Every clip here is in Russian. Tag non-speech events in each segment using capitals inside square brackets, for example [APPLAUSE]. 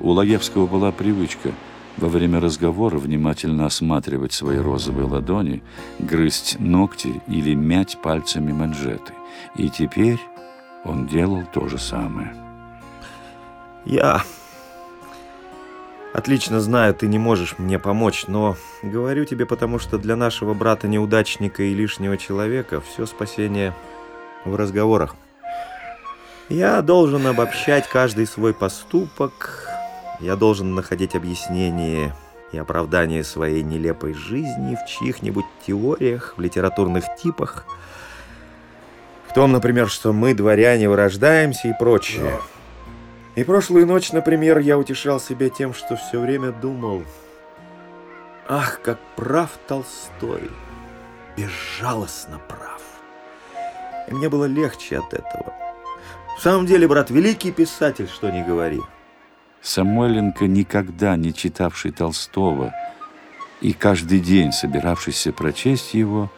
У Лагевского была привычка во время разговора внимательно осматривать свои розовые ладони, грызть ногти или мять пальцами манжеты. И теперь он делал то же самое. Я отлично знаю, ты не можешь мне помочь, но говорю тебе, потому что для нашего брата-неудачника и лишнего человека все спасение в разговорах. Я должен обобщать каждый свой поступок, я должен находить объяснение и оправдание своей нелепой жизни в чьих-нибудь теориях, в литературных типах, в том, например, что мы, дворяне, вырождаемся и прочее. И прошлую ночь, например, я утешал себя тем, что все время думал, ах, как прав Толстой, безжалостно прав. И мне было легче от этого. В самом деле, брат, великий писатель, что не говори. Самойленко, никогда не читавший Толстого и каждый день собиравшийся прочесть его,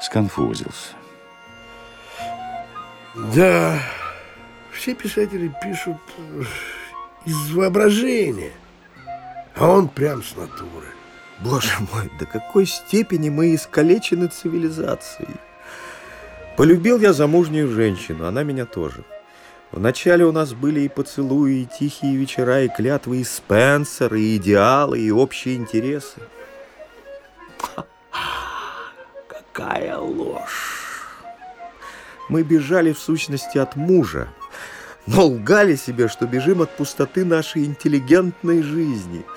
сконфузился. Да, все писатели пишут из воображения, а он прям с натуры. Боже мой, до какой степени мы искалечены цивилизацией. Полюбил я замужнюю женщину, она меня тоже. Вначале у нас были и поцелуи, и тихие вечера, и клятвы, и Спенсер, и идеалы, и общие интересы. Какая ложь! Мы бежали в сущности от мужа, но лгали себе, что бежим от пустоты нашей интеллигентной жизни –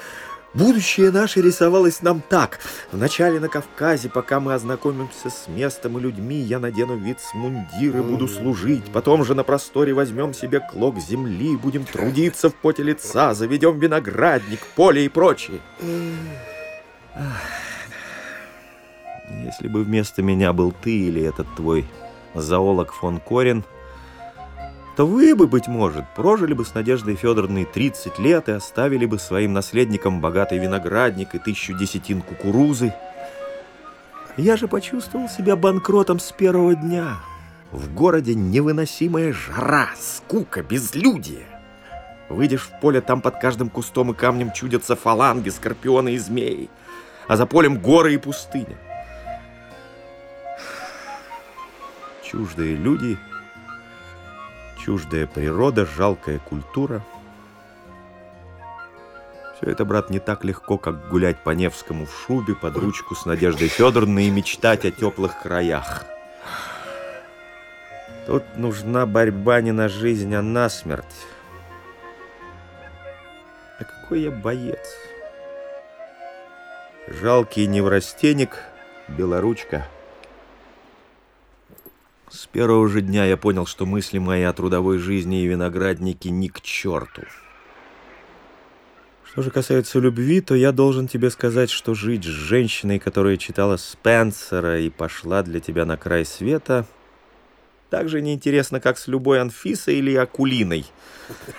Будущее наше рисовалось нам так. Вначале на Кавказе, пока мы ознакомимся с местом и людьми, я надену вид с мундира, буду служить. Потом же на просторе возьмем себе клок земли, будем трудиться в поте лица, заведем виноградник, поле и прочее. Если бы вместо меня был ты или этот твой зоолог фон Корин, то вы бы, быть может, прожили бы с Надеждой Федоровной 30 лет и оставили бы своим наследникам богатый виноградник и тысячу десятин кукурузы. Я же почувствовал себя банкротом с первого дня. В городе невыносимая жара, скука, безлюдие. Выйдешь в поле, там под каждым кустом и камнем чудятся фаланги, скорпионы и змеи, а за полем горы и пустыня. Чуждые люди — Чуждая природа, жалкая культура. Все это, брат, не так легко, как гулять по Невскому в шубе под ручку с Надеждой Федоровной и мечтать о теплых краях. Тут нужна борьба не на жизнь, а на смерть. А какой я боец. Жалкий неврастенник, белоручка — с первого же дня я понял, что мысли мои о трудовой жизни и винограднике ни к черту. Что же касается любви, то я должен тебе сказать, что жить с женщиной, которая читала Спенсера и пошла для тебя на край света, так же неинтересно, как с любой Анфисой или Акулиной.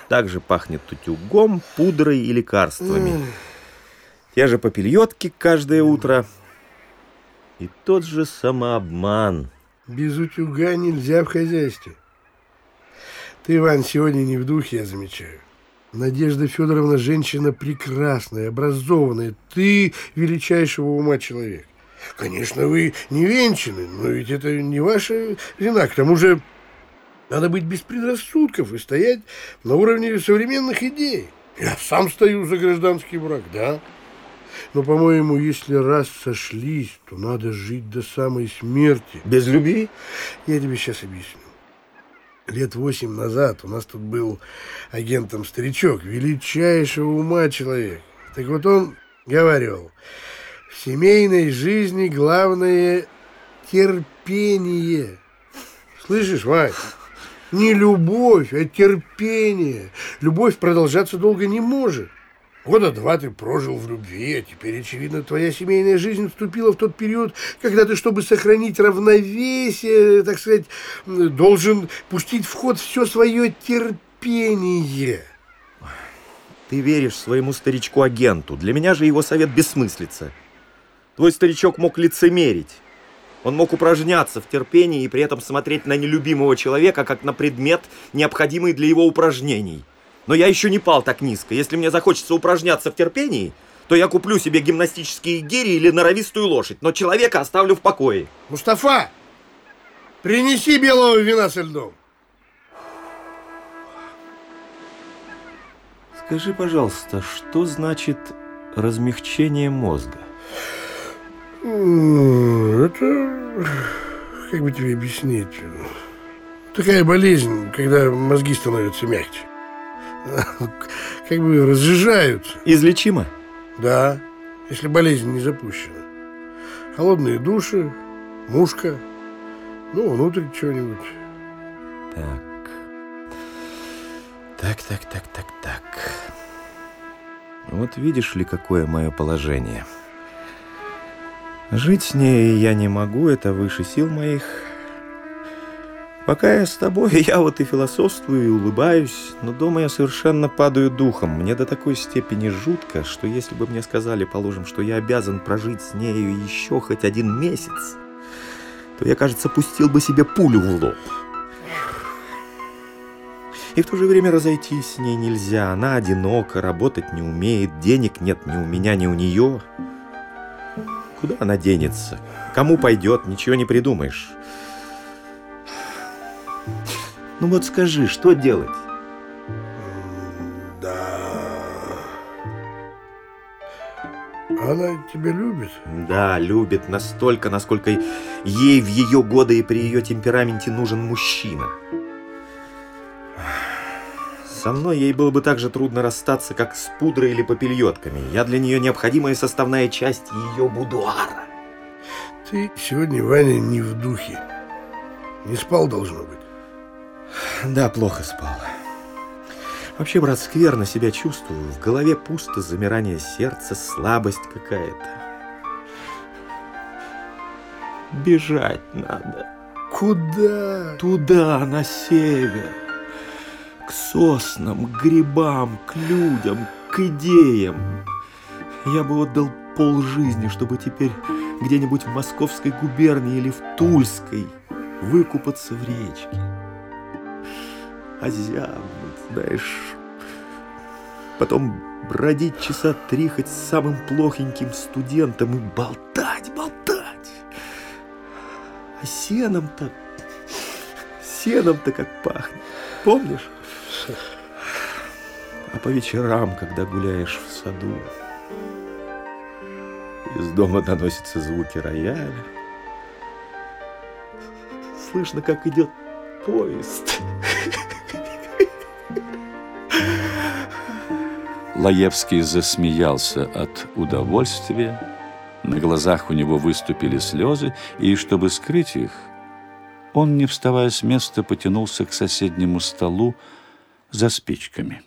Так же пахнет тутюгом, пудрой и лекарствами. Те же попельотки каждое утро. И тот же самообман — без утюга нельзя в хозяйстве. Ты, Иван, сегодня не в духе, я замечаю. Надежда Федоровна женщина прекрасная, образованная. Ты величайшего ума человек. Конечно, вы не венчаны, но ведь это не ваша вина. К тому же надо быть без предрассудков и стоять на уровне современных идей. Я сам стою за гражданский брак, да. Но, по-моему, если раз сошлись, то надо жить до самой смерти. Без любви? Я тебе сейчас объясню. Лет восемь назад у нас тут был агентом старичок, величайшего ума человек. Так вот он говорил, в семейной жизни главное терпение. Слышишь, Вань? Не любовь, а терпение. Любовь продолжаться долго не может. Года два ты прожил в любви, а теперь, очевидно, твоя семейная жизнь вступила в тот период, когда ты, чтобы сохранить равновесие, так сказать, должен пустить в ход все свое терпение. Ты веришь своему старичку-агенту. Для меня же его совет бессмыслица. Твой старичок мог лицемерить. Он мог упражняться в терпении и при этом смотреть на нелюбимого человека, как на предмет, необходимый для его упражнений. Но я еще не пал так низко. Если мне захочется упражняться в терпении, то я куплю себе гимнастические гири или норовистую лошадь, но человека оставлю в покое. Мустафа, принеси белого вина со льдом. Скажи, пожалуйста, что значит размягчение мозга? Это... Как бы тебе объяснить? Такая болезнь, когда мозги становятся мягче. Как бы разжижаются. Излечимо? Да, если болезнь не запущена. Холодные души, мушка, ну, внутрь чего-нибудь. Так. Так, так, так, так, так. Вот видишь ли, какое мое положение. Жить с ней я не могу, это выше сил моих. Пока я с тобой, [LAUGHS] я вот и философствую, и улыбаюсь, но дома я совершенно падаю духом. Мне до такой степени жутко, что если бы мне сказали, положим, что я обязан прожить с нею еще хоть один месяц, то я, кажется, пустил бы себе пулю в лоб. И в то же время разойтись с ней нельзя. Она одинока, работать не умеет, денег нет ни у меня, ни у нее. Куда она денется? Кому пойдет? Ничего не придумаешь. Ну вот скажи, что делать? Да. Она тебя любит? Да, любит настолько, насколько ей в ее годы и при ее темпераменте нужен мужчина. Со мной ей было бы так же трудно расстаться, как с пудрой или попельотками. Я для нее необходимая составная часть ее будуара. Ты сегодня, Ваня, не в духе. Не спал, должно быть. Да, плохо спал. Вообще, брат, скверно себя чувствую. В голове пусто, замирание сердца, слабость какая-то. Бежать надо. Куда? Туда, на север. К соснам, к грибам, к людям, к идеям. Я бы отдал пол жизни, чтобы теперь где-нибудь в Московской губернии или в Тульской выкупаться в речке. Озябнуть, знаешь. Потом бродить часа три хоть с самым плохеньким студентом и болтать, болтать. А сеном-то, сеном-то как пахнет. Помнишь? А по вечерам, когда гуляешь в саду, из дома доносятся звуки рояля. Слышно, как идет поезд. Лаевский засмеялся от удовольствия. На глазах у него выступили слезы, и, чтобы скрыть их, он, не вставая с места, потянулся к соседнему столу за спичками.